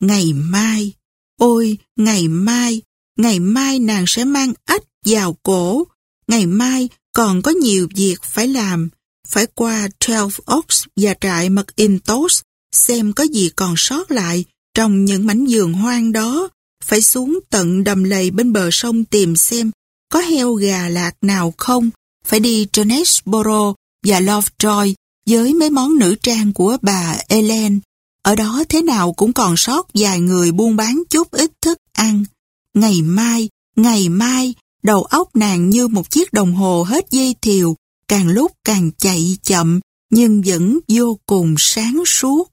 Ngày mai, ôi, ngày mai, ngày mai nàng sẽ mang ếch vào cổ. Ngày mai còn có nhiều việc phải làm phải qua Twelve Oaks và trại McIntosh xem có gì còn sót lại trong những mảnh vườn hoang đó. Phải xuống tận đầm lầy bên bờ sông tìm xem có heo gà lạc nào không. Phải đi Jonesboro và Lovejoy với mấy món nữ trang của bà Ellen. Ở đó thế nào cũng còn sót vài người buôn bán chút ít thức ăn. Ngày mai, ngày mai, đầu óc nàng như một chiếc đồng hồ hết dây thiều, càng lúc càng chạy chậm, nhưng vẫn vô cùng sáng suốt.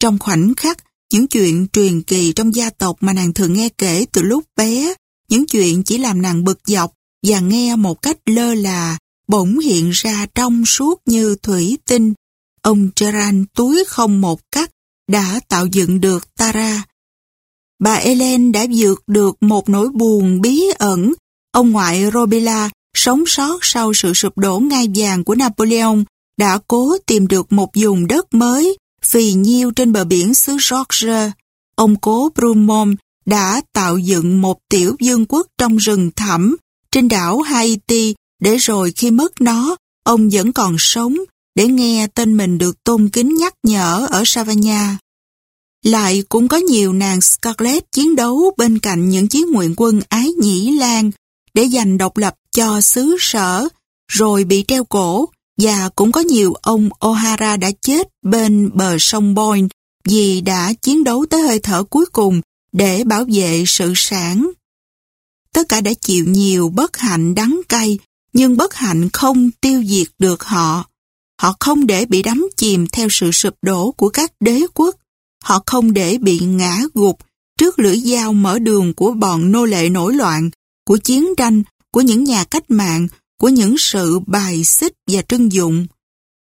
Trong khoảnh khắc, những chuyện truyền kỳ trong gia tộc mà nàng thường nghe kể từ lúc bé, những chuyện chỉ làm nàng bực dọc và nghe một cách lơ là, bỗng hiện ra trong suốt như thủy tinh. Ông Geran túi không một cắt đã tạo dựng được Tara. Bà Ellen đã vượt được một nỗi buồn bí ẩn. Ông ngoại Robila sống sót sau sự sụp đổ ngai vàng của Napoleon đã cố tìm được một vùng đất mới phì nhiêu trên bờ biển xứ Georgia. Ông cố Brumont đã tạo dựng một tiểu vương quốc trong rừng thẳm trên đảo Haiti để rồi khi mất nó, ông vẫn còn sống để nghe tên mình được tôn kính nhắc nhở ở Savannah. Lại cũng có nhiều nàng Scarlett chiến đấu bên cạnh những chiến nguyện quân ái nhĩ lan để giành độc lập cho xứ sở, rồi bị treo cổ, và cũng có nhiều ông O'Hara đã chết bên bờ sông Boyne vì đã chiến đấu tới hơi thở cuối cùng để bảo vệ sự sản. Tất cả đã chịu nhiều bất hạnh đắng cay, nhưng bất hạnh không tiêu diệt được họ. Họ không để bị đắm chìm theo sự sụp đổ của các đế quốc. Họ không để bị ngã gục trước lưỡi dao mở đường của bọn nô lệ nổi loạn, của chiến tranh, của những nhà cách mạng, của những sự bài xích và trưng dụng.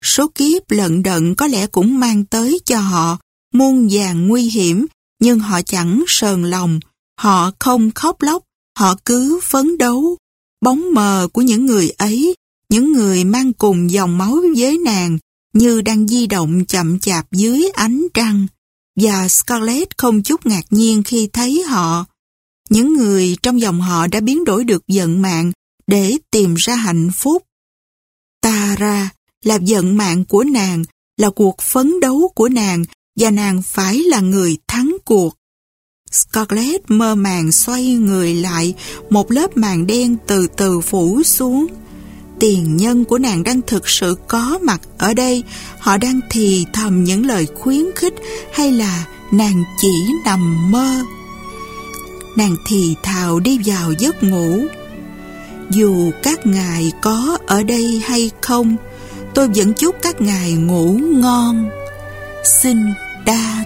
Số kiếp lận đận có lẽ cũng mang tới cho họ muôn vàng nguy hiểm, nhưng họ chẳng sờn lòng, họ không khóc lóc, họ cứ phấn đấu. Bóng mờ của những người ấy, những người mang cùng dòng máu với nàng, như đang di động chậm chạp dưới ánh trăng. Và Scarlett không chút ngạc nhiên khi thấy họ. Những người trong dòng họ đã biến đổi được vận mạng để tìm ra hạnh phúc. Tara là vận mạng của nàng, là cuộc phấn đấu của nàng và nàng phải là người thắng cuộc. Scarlett mơ màng xoay người lại, một lớp màng đen từ từ phủ xuống. Tiền nhân của nàng đang thực sự có mặt ở đây, họ đang thì thầm những lời khuyến khích hay là nàng chỉ nằm mơ. Nàng thì thào đi vào giấc ngủ. Dù các ngài có ở đây hay không, tôi vẫn chúc các ngài ngủ ngon. Xin đa